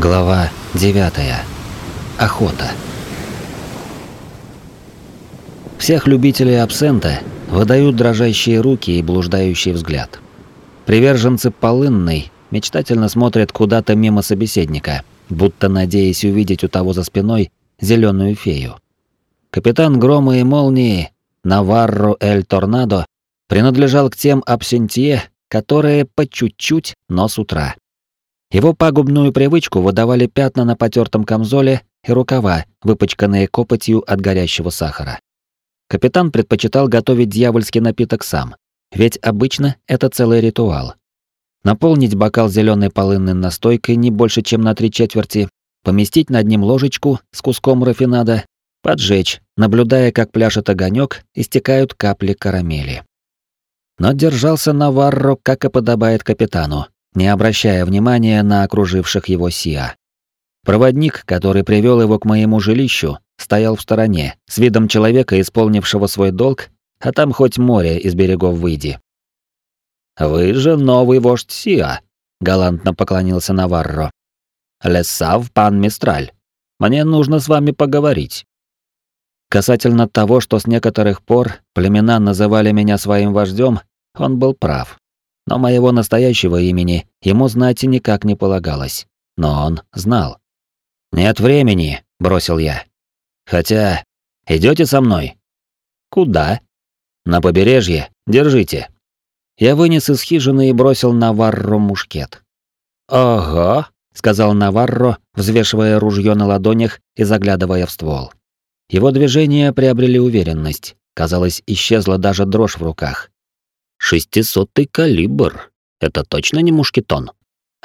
Глава 9. Охота. Всех любителей абсента выдают дрожащие руки и блуждающий взгляд. Приверженцы полынной мечтательно смотрят куда-то мимо собеседника, будто надеясь увидеть у того за спиной зеленую фею. Капитан Грома и Молнии Наварро Эль Торнадо принадлежал к тем абсентье, которые по чуть-чуть, но с утра. Его пагубную привычку выдавали пятна на потертом камзоле и рукава, выпачканные копотью от горящего сахара. Капитан предпочитал готовить дьявольский напиток сам, ведь обычно это целый ритуал. Наполнить бокал зеленой полынной настойкой не больше, чем на три четверти, поместить над ним ложечку с куском рафинада, поджечь, наблюдая, как пляшет огонек и стекают капли карамели. Но держался Наварро, как и подобает капитану, не обращая внимания на окруживших его Сиа. Проводник, который привел его к моему жилищу, стоял в стороне, с видом человека, исполнившего свой долг, а там хоть море из берегов выйди. «Вы же новый вождь Сиа», — галантно поклонился Наварро. «Лесав, пан Мистраль, мне нужно с вами поговорить». Касательно того, что с некоторых пор племена называли меня своим вождем, он был прав но моего настоящего имени ему знать никак не полагалось. Но он знал. «Нет времени», — бросил я. «Хотя... идете со мной?» «Куда?» «На побережье. Держите». Я вынес из хижины и бросил Наварро мушкет. «Ого», — сказал Наварро, взвешивая ружье на ладонях и заглядывая в ствол. Его движения приобрели уверенность. Казалось, исчезла даже дрожь в руках. Шестисотый калибр. Это точно не мушкетон.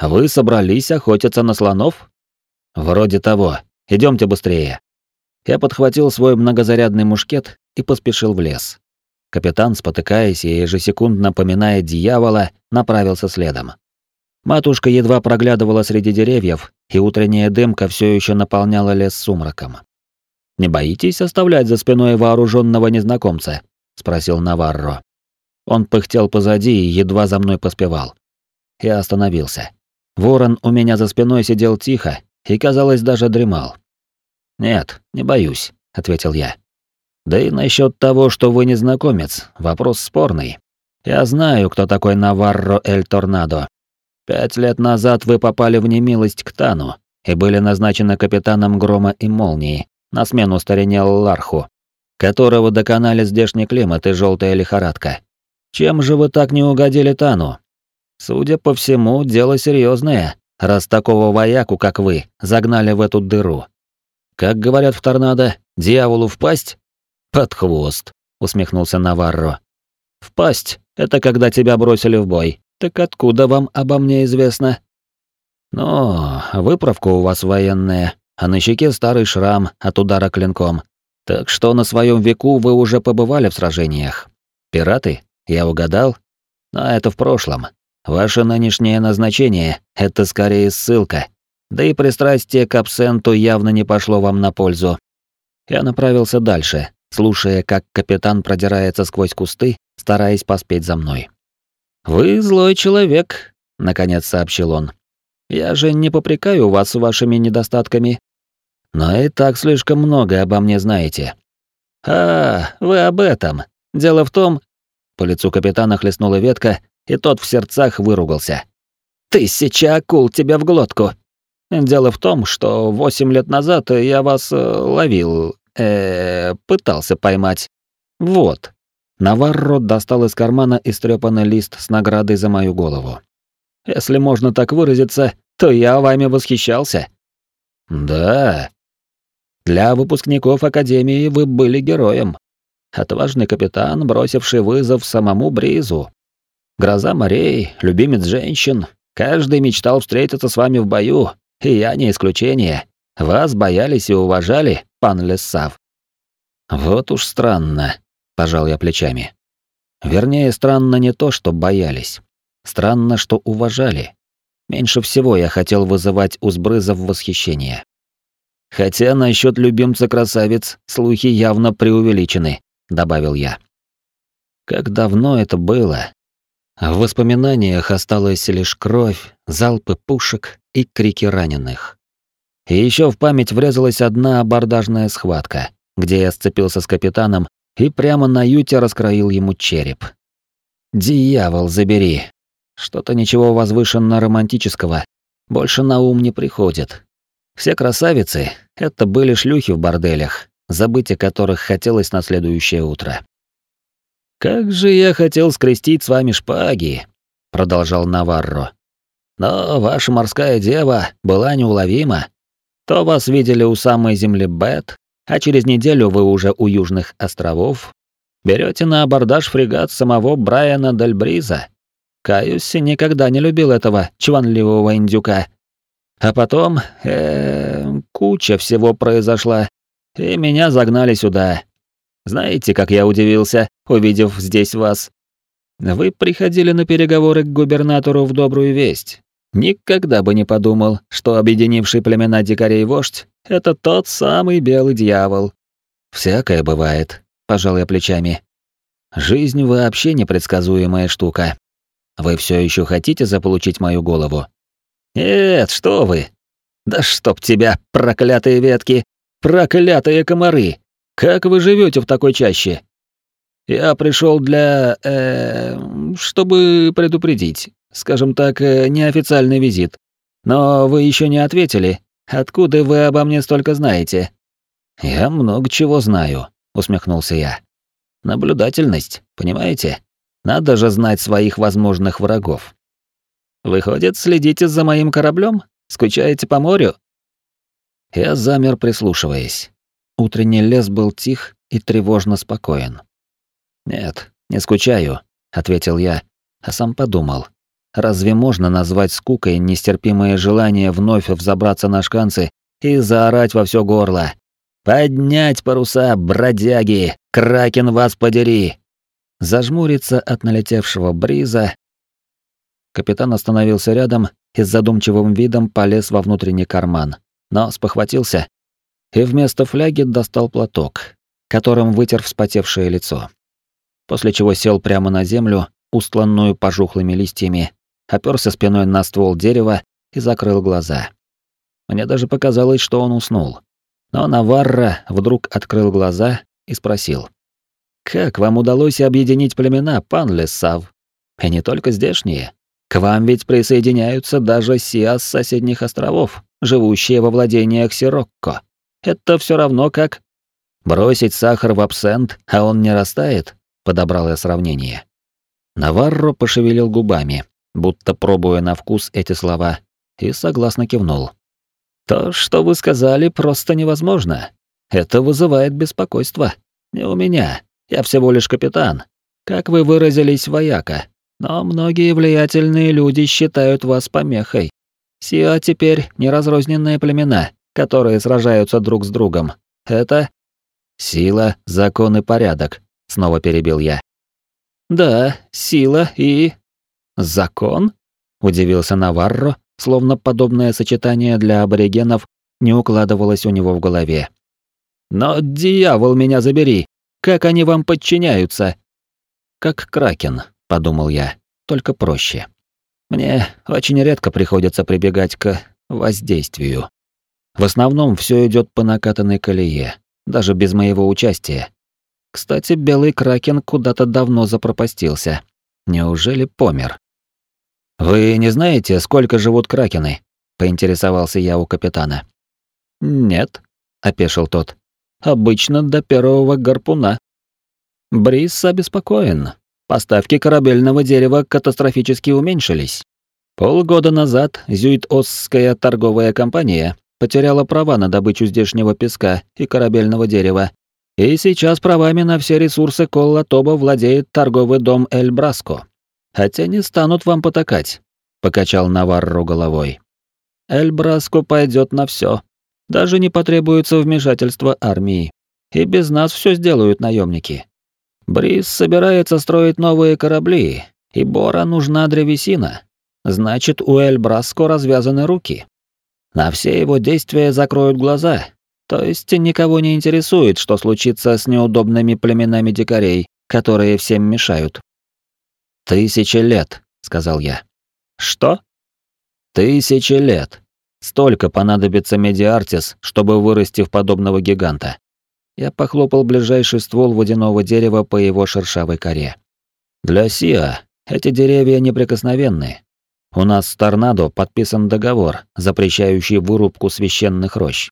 Вы собрались охотиться на слонов? Вроде того. Идемте быстрее. Я подхватил свой многозарядный мушкет и поспешил в лес. Капитан, спотыкаясь и ежесекундно поминая дьявола, направился следом. Матушка едва проглядывала среди деревьев, и утренняя дымка все еще наполняла лес сумраком. «Не боитесь оставлять за спиной вооруженного незнакомца?» — спросил Наварро. Он пыхтел позади и едва за мной поспевал. Я остановился. Ворон у меня за спиной сидел тихо и, казалось, даже дремал. «Нет, не боюсь», — ответил я. «Да и насчет того, что вы незнакомец, вопрос спорный. Я знаю, кто такой Наварро Эль Торнадо. Пять лет назад вы попали в немилость к Тану и были назначены капитаном Грома и Молнии на смену старине Ларху, которого доконали здешний климат и желтая лихорадка. Чем же вы так не угодили Тану? Судя по всему, дело серьезное, раз такого вояку, как вы, загнали в эту дыру. Как говорят в торнадо, дьяволу впасть? Под хвост, усмехнулся Наварро. Впасть — это когда тебя бросили в бой. Так откуда вам обо мне известно? Ну, выправка у вас военная, а на щеке старый шрам от удара клинком. Так что на своем веку вы уже побывали в сражениях. Пираты? Я угадал? Но это в прошлом. Ваше нынешнее назначение — это скорее ссылка. Да и пристрастие к абсенту явно не пошло вам на пользу. Я направился дальше, слушая, как капитан продирается сквозь кусты, стараясь поспеть за мной. «Вы злой человек», — наконец сообщил он. «Я же не попрекаю вас вашими недостатками. Но и так слишком много обо мне знаете». «А, вы об этом. Дело в том, по лицу капитана хлестнула ветка, и тот в сердцах выругался. «Тысяча акул тебе в глотку!» «Дело в том, что восемь лет назад я вас э, ловил, э, пытался поймать. Вот». Наварро достал из кармана истрепанный лист с наградой за мою голову. «Если можно так выразиться, то я вами восхищался». «Да», для выпускников Академии вы были героем. Отважный капитан, бросивший вызов самому Бризу. Гроза морей, любимец женщин. Каждый мечтал встретиться с вами в бою, и я не исключение. Вас боялись и уважали, пан Лессав. Вот уж странно, пожал я плечами. Вернее, странно не то, что боялись. Странно, что уважали. Меньше всего я хотел вызывать у сбрызов восхищение. Хотя насчет любимца красавиц слухи явно преувеличены добавил я. Как давно это было? В воспоминаниях осталась лишь кровь, залпы пушек и крики раненых. И еще в память врезалась одна абордажная схватка, где я сцепился с капитаном и прямо на юте раскроил ему череп. Дьявол, забери. Что-то ничего возвышенно-романтического больше на ум не приходит. Все красавицы — это были шлюхи в борделях, забыть о которых хотелось на следующее утро. «Как же я хотел скрестить с вами шпаги!» — продолжал Наварро. «Но ваша морская дева была неуловима. То вас видели у самой земли Бет, а через неделю вы уже у Южных островов. Берете на абордаж фрегат самого Брайана Дельбриза. Каюсь, никогда не любил этого чванливого индюка. А потом, э, -э куча всего произошла, и меня загнали сюда. Знаете, как я удивился, увидев здесь вас? Вы приходили на переговоры к губернатору в добрую весть. Никогда бы не подумал, что объединивший племена дикарей вождь — это тот самый белый дьявол. Всякое бывает, пожал я плечами. Жизнь вообще непредсказуемая штука. Вы все еще хотите заполучить мою голову? Нет, что вы? Да чтоб тебя, проклятые ветки, проклятые комары! Как вы живете в такой чаще? Я пришел для... Э, чтобы предупредить. Скажем так, э, неофициальный визит. Но вы еще не ответили. Откуда вы обо мне столько знаете? Я много чего знаю, усмехнулся я. Наблюдательность, понимаете? Надо же знать своих возможных врагов. Выходит, следите за моим кораблем? Скучаете по морю? Я замер, прислушиваясь. Утренний лес был тих и тревожно спокоен. «Нет, не скучаю», — ответил я, а сам подумал. Разве можно назвать скукой нестерпимое желание вновь взобраться на шканцы и заорать во все горло? «Поднять паруса, бродяги! Кракен вас подери!» Зажмуриться от налетевшего бриза. Капитан остановился рядом и с задумчивым видом полез во внутренний карман, но спохватился и вместо фляги достал платок, которым вытер вспотевшее лицо. После чего сел прямо на землю, устланную пожухлыми листьями, оперся спиной на ствол дерева и закрыл глаза. Мне даже показалось, что он уснул. Но Наварра вдруг открыл глаза и спросил. «Как вам удалось объединить племена, пан Лессав? И не только здешние. К вам ведь присоединяются даже сиа с соседних островов, живущие во владениях Сирокко. Это все равно как... Бросить сахар в абсент, а он не растает?» — подобрал я сравнение. Наварро пошевелил губами, будто пробуя на вкус эти слова, и согласно кивнул. «То, что вы сказали, просто невозможно. Это вызывает беспокойство. Не у меня. Я всего лишь капитан. Как вы выразились, вояка. Но многие влиятельные люди считают вас помехой. Сиа теперь неразрозненные племена, которые сражаются друг с другом. Это сила, закон и порядок, снова перебил я. Да, сила и закон? удивился Наварро, словно подобное сочетание для аборигенов не укладывалось у него в голове. Но дьявол меня забери, как они вам подчиняются? Как кракен, подумал я, только проще. Мне очень редко приходится прибегать к воздействию. В основном все идет по накатанной колее, даже без моего участия. Кстати, белый кракен куда-то давно запропастился. Неужели помер? Вы не знаете, сколько живут кракены? поинтересовался я у капитана. Нет, опешил тот. Обычно до первого гарпуна. Брис обеспокоен. Поставки корабельного дерева катастрофически уменьшились. Полгода назад Зюит-Осская торговая компания потеряла права на добычу здешнего песка и корабельного дерева. И сейчас правами на все ресурсы Колла Тоба владеет торговый дом Эль Браско. Хотя не станут вам потакать, покачал Наварро головой. Эль Браско пойдет на все. Даже не потребуется вмешательство армии. И без нас все сделают наемники. Бриз собирается строить новые корабли, и Бора нужна древесина. Значит, у Эль Браско развязаны руки. На все его действия закроют глаза. То есть никого не интересует, что случится с неудобными племенами дикарей, которые всем мешают. «Тысячи лет», — сказал я. «Что?» «Тысячи лет. Столько понадобится медиартис, чтобы вырасти в подобного гиганта. Я похлопал ближайший ствол водяного дерева по его шершавой коре. Для Сиа эти деревья неприкосновенны. У нас с Торнадо подписан договор, запрещающий вырубку священных рощ.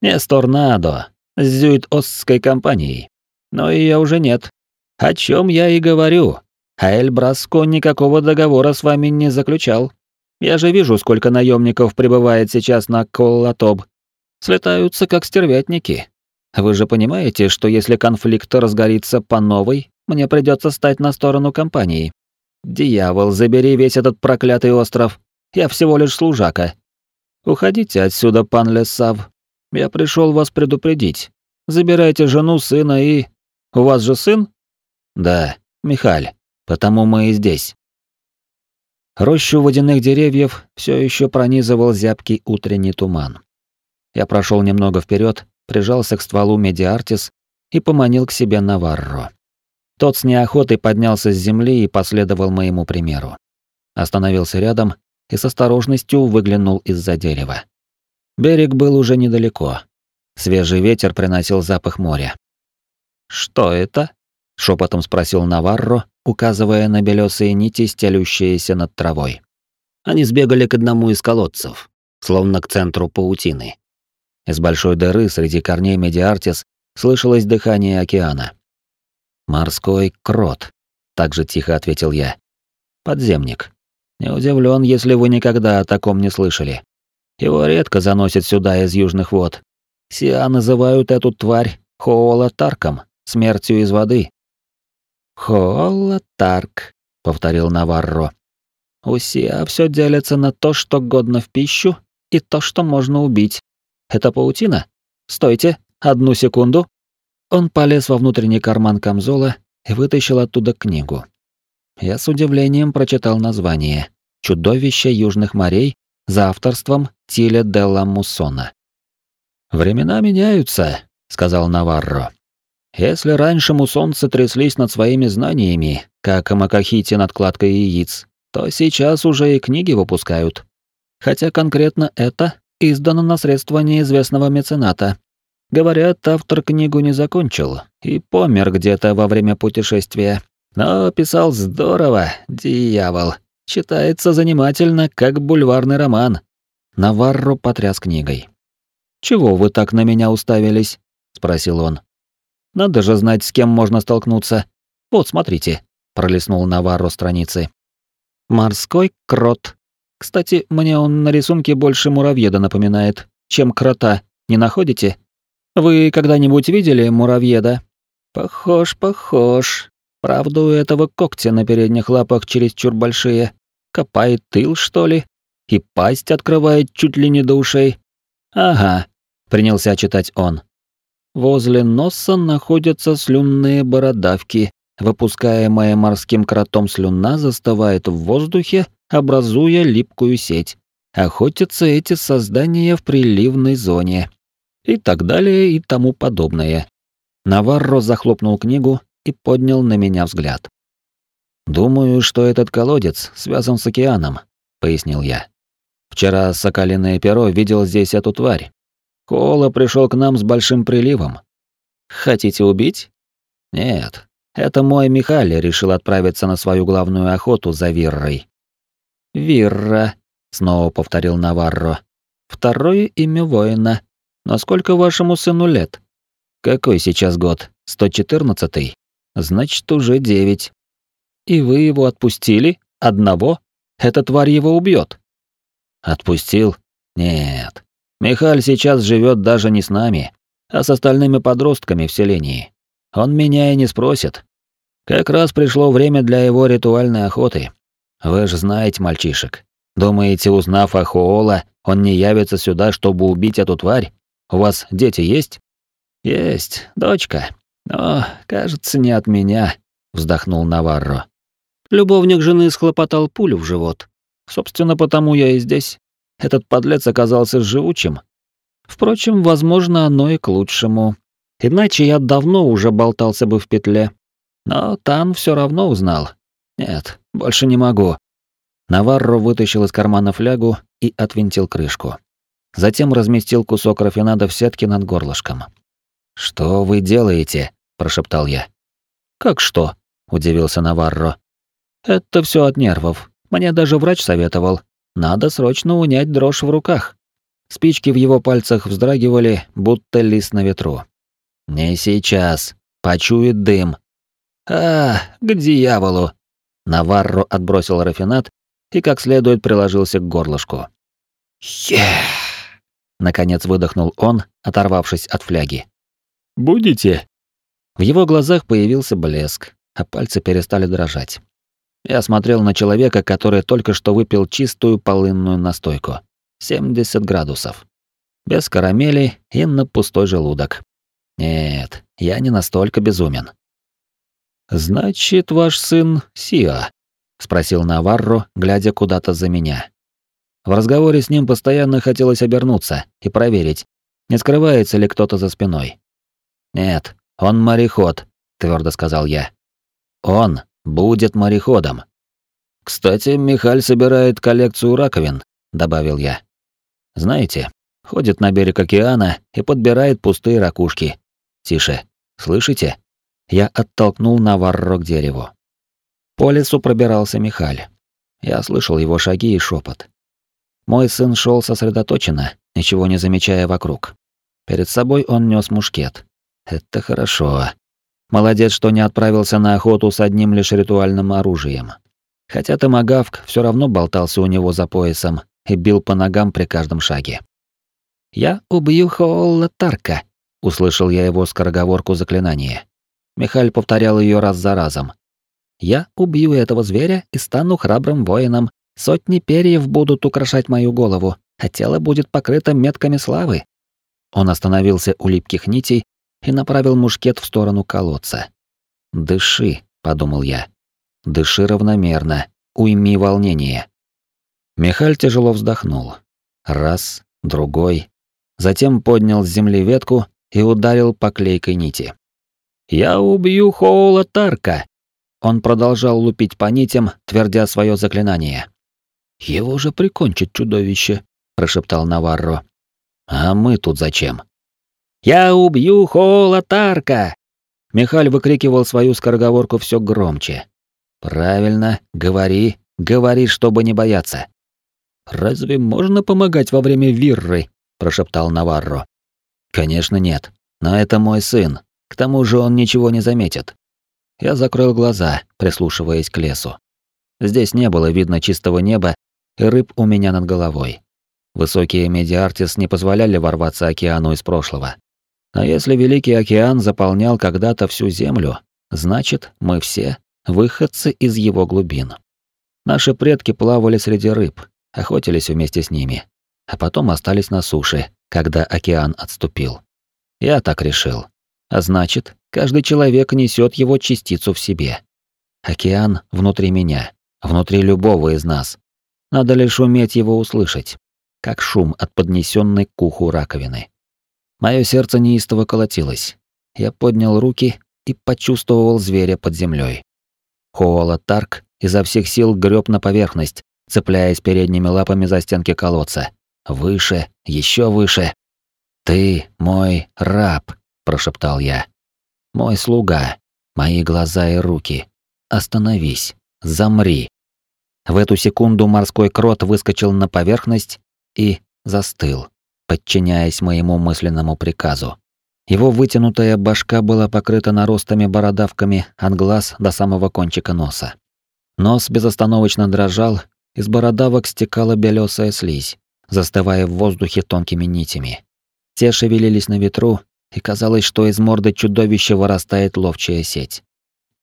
Не с Торнадо, с Зюит-Остской компанией. Но ее уже нет. О чем я и говорю. А Эль Браско никакого договора с вами не заключал. Я же вижу, сколько наемников прибывает сейчас на Коллатоб. Слетаются как стервятники. Вы же понимаете, что если конфликт разгорится по новой, мне придется стать на сторону компании. Дьявол, забери весь этот проклятый остров. Я всего лишь служака. Уходите отсюда, пан Лесав. Я пришел вас предупредить. Забирайте жену, сына и... У вас же сын? Да, Михаль. Потому мы и здесь. Рощу водяных деревьев все еще пронизывал зябкий утренний туман. Я прошел немного вперед, прижался к стволу Медиартис и поманил к себе Наварро. Тот с неохотой поднялся с земли и последовал моему примеру. Остановился рядом и с осторожностью выглянул из-за дерева. Берег был уже недалеко. Свежий ветер приносил запах моря. «Что это?» — шепотом спросил Наварро, указывая на белесые нити, стелющиеся над травой. Они сбегали к одному из колодцев, словно к центру паутины. Из большой дыры среди корней Медиартис слышалось дыхание океана. «Морской крот», — так же тихо ответил я. «Подземник. Не удивлен, если вы никогда о таком не слышали. Его редко заносят сюда из южных вод. Сиа называют эту тварь Хоолатарком, смертью из воды». «Хоолатарк», — повторил Наварро. «У Сиа все делится на то, что годно в пищу, и то, что можно убить. Это паутина? Стойте, одну секунду». Он полез во внутренний карман камзола и вытащил оттуда книгу. Я с удивлением прочитал название «Чудовище южных морей» за авторством Тиля Делла Муссона. «Времена меняются», — сказал Наварро. «Если раньше муссонцы тряслись над своими знаниями, как Макахити над кладкой яиц, то сейчас уже и книги выпускают. Хотя конкретно это издано на средства неизвестного мецената, Говорят, автор книгу не закончил и помер где-то во время путешествия. Но писал здорово, дьявол. Читается занимательно, как бульварный роман. Наварро потряс книгой. «Чего вы так на меня уставились?» — спросил он. «Надо же знать, с кем можно столкнуться. Вот, смотрите», — пролистнул Наварро страницы. «Морской крот. Кстати, мне он на рисунке больше муравьеда напоминает, чем крота, не находите?» Вы когда-нибудь видели муравьеда? Похож, похож. Правда, у этого когти на передних лапах чересчур большие. Копает тыл, что ли? И пасть открывает чуть ли не до ушей. Ага, принялся читать он. Возле носа находятся слюнные бородавки. Выпускаемая морским кротом слюна застывает в воздухе, образуя липкую сеть. Охотятся эти создания в приливной зоне и так далее и тому подобное. Наварро захлопнул книгу и поднял на меня взгляд. «Думаю, что этот колодец связан с океаном», — пояснил я. «Вчера Соколиное перо видел здесь эту тварь. Кола пришел к нам с большим приливом. Хотите убить? Нет, это мой Михаль решил отправиться на свою главную охоту за Виррой. Вирра, снова повторил Наварро. Второе имя воина. Насколько вашему сыну лет? Какой сейчас год? 114-й? Значит, уже девять. И вы его отпустили? Одного? Эта тварь его убьет. Отпустил? Нет. Михаль сейчас живет даже не с нами, а с остальными подростками в селении. Он меня и не спросит. Как раз пришло время для его ритуальной охоты. Вы же знаете мальчишек. Думаете, узнав о Хоола, он не явится сюда, чтобы убить эту тварь? У вас дети есть? Есть, дочка. Но, кажется, не от меня, вздохнул Наварро. Любовник жены схлопотал пулю в живот. Собственно, потому я и здесь. Этот подлец оказался живучим. Впрочем, возможно, оно и к лучшему. Иначе я давно уже болтался бы в петле. Но Тан все равно узнал. Нет, больше не могу. Наварро вытащил из кармана флягу и отвинтил крышку. Затем разместил кусок рафинада в сетке над горлышком. «Что вы делаете?» – прошептал я. «Как что?» – удивился Наварро. «Это все от нервов. Мне даже врач советовал. Надо срочно унять дрожь в руках». Спички в его пальцах вздрагивали, будто лист на ветру. «Не сейчас. Почует дым». «А, к дьяволу!» Наварро отбросил рафинат и как следует приложился к горлышку. «Е!» Наконец выдохнул он, оторвавшись от фляги. «Будете?» В его глазах появился блеск, а пальцы перестали дрожать. Я смотрел на человека, который только что выпил чистую полынную настойку. 70 градусов. Без карамели и на пустой желудок. Нет, я не настолько безумен. «Значит, ваш сын Сиа?» — спросил Наварро, глядя куда-то за меня. В разговоре с ним постоянно хотелось обернуться и проверить, не скрывается ли кто-то за спиной. «Нет, он мореход», — твердо сказал я. «Он будет мореходом». «Кстати, Михаль собирает коллекцию раковин», — добавил я. «Знаете, ходит на берег океана и подбирает пустые ракушки. Тише, слышите?» Я оттолкнул Наварро к дереву. По лесу пробирался Михаль. Я слышал его шаги и шепот. Мой сын шел сосредоточенно, ничего не замечая вокруг. Перед собой он нес мушкет. Это хорошо. Молодец, что не отправился на охоту с одним лишь ритуальным оружием. Хотя томагавк все равно болтался у него за поясом и бил по ногам при каждом шаге. «Я убью Хоолла Тарка», — услышал я его скороговорку заклинания. Михаль повторял ее раз за разом. «Я убью этого зверя и стану храбрым воином. Сотни перьев будут украшать мою голову, а тело будет покрыто метками славы». Он остановился у липких нитей и направил мушкет в сторону колодца. «Дыши», — подумал я. «Дыши равномерно, уйми волнение». Михаль тяжело вздохнул. Раз, другой. Затем поднял с земли ветку и ударил по клейкой нити. «Я убью Хоула Тарка!» Он продолжал лупить по нитям, твердя свое заклинание. «Его же прикончит чудовище», — прошептал Наварро. «А мы тут зачем?» «Я убью Хоула Тарка!» Михаль выкрикивал свою скороговорку все громче. «Правильно, говори, говори, чтобы не бояться». «Разве можно помогать во время вирры?» – прошептал Наварро. «Конечно нет, но это мой сын, к тому же он ничего не заметит. Я закрыл глаза, прислушиваясь к лесу. Здесь не было видно чистого неба и рыб у меня над головой. Высокие медиартис не позволяли ворваться океану из прошлого. А если Великий океан заполнял когда-то всю Землю, значит, мы все выходцы из его глубин. Наши предки плавали среди рыб, охотились вместе с ними, а потом остались на суше, когда океан отступил. Я так решил. А значит, каждый человек несет его частицу в себе. Океан внутри меня, внутри любого из нас. Надо лишь уметь его услышать, как шум от поднесенной к уху раковины. Мое сердце неистово колотилось. Я поднял руки и почувствовал зверя под землей. Хоала Тарк изо всех сил греб на поверхность, цепляясь передними лапами за стенки колодца. Выше, еще выше. «Ты мой раб», прошептал я. Мой слуга, мои глаза и руки. Остановись, замри. В эту секунду морской крот выскочил на поверхность и застыл, подчиняясь моему мысленному приказу. Его вытянутая башка была покрыта наростами-бородавками от глаз до самого кончика носа. Нос безостановочно дрожал, из бородавок стекала белесая слизь, застывая в воздухе тонкими нитями. Те шевелились на ветру, и казалось, что из морды чудовища вырастает ловчая сеть.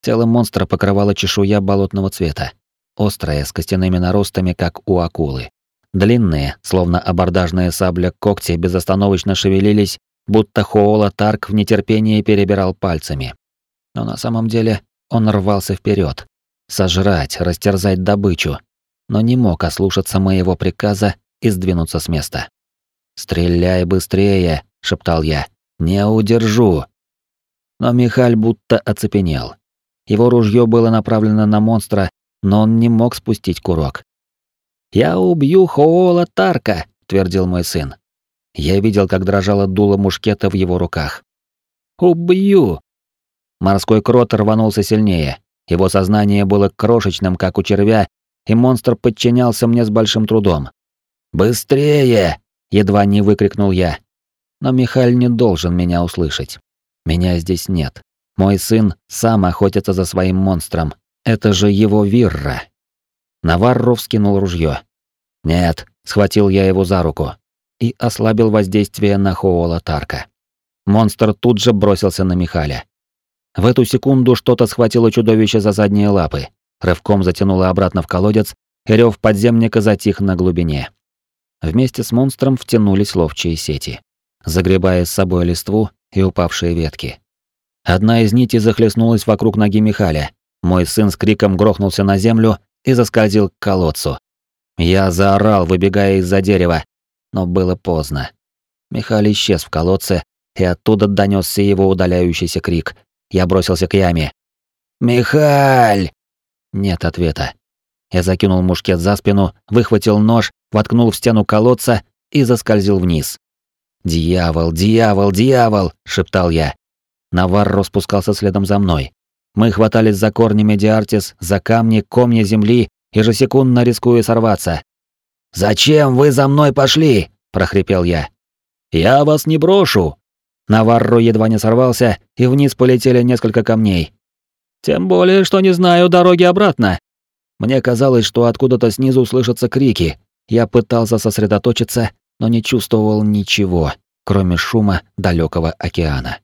Тело монстра покрывало чешуя болотного цвета, острая, с костяными наростами, как у акулы. Длинные, словно абордажная сабля, когти безостановочно шевелились, будто Хоола Тарк в нетерпении перебирал пальцами. Но на самом деле он рвался вперед, сожрать, растерзать добычу, но не мог ослушаться моего приказа и сдвинуться с места. «Стреляй быстрее!» — шептал я. Не удержу. Но Михаль будто оцепенел. Его ружье было направлено на монстра, но он не мог спустить курок. «Я убью Хоола Тарка», — твердил мой сын. Я видел, как дрожало дуло мушкета в его руках. «Убью!» Морской крот рванулся сильнее. Его сознание было крошечным, как у червя, и монстр подчинялся мне с большим трудом. «Быстрее!» — едва не выкрикнул я. Но Михаль не должен меня услышать. Меня здесь нет. Мой сын сам охотится за своим монстром. Это же его Вирра. Наварро вскинул ружье. «Нет», — схватил я его за руку и ослабил воздействие на Хоола Тарка. Монстр тут же бросился на Михаля. В эту секунду что-то схватило чудовище за задние лапы, рывком затянуло обратно в колодец, и рёв подземника затих на глубине. Вместе с монстром втянулись ловчие сети, загребая с собой листву и упавшие ветки. Одна из нитей захлестнулась вокруг ноги Михаля. Мой сын с криком грохнулся на землю и заскользил к колодцу. Я заорал, выбегая из-за дерева, но было поздно. Михаль исчез в колодце, и оттуда донесся его удаляющийся крик. Я бросился к яме. «Михаль!» Нет ответа. Я закинул мушкет за спину, выхватил нож, воткнул в стену колодца и заскользил вниз. «Дьявол, дьявол, дьявол!» — шептал я. Наварро спускался следом за мной. Мы хватались за корни Медиартис, за камни, комья земли, ежесекундно рискуя сорваться. «Зачем вы за мной пошли?» — прохрипел я. «Я вас не брошу!» Наварро едва не сорвался, и вниз полетели несколько камней. «Тем более, что не знаю дороги обратно». Мне казалось, что откуда-то снизу слышатся крики. Я пытался сосредоточиться, но не чувствовал ничего, кроме шума далекого океана.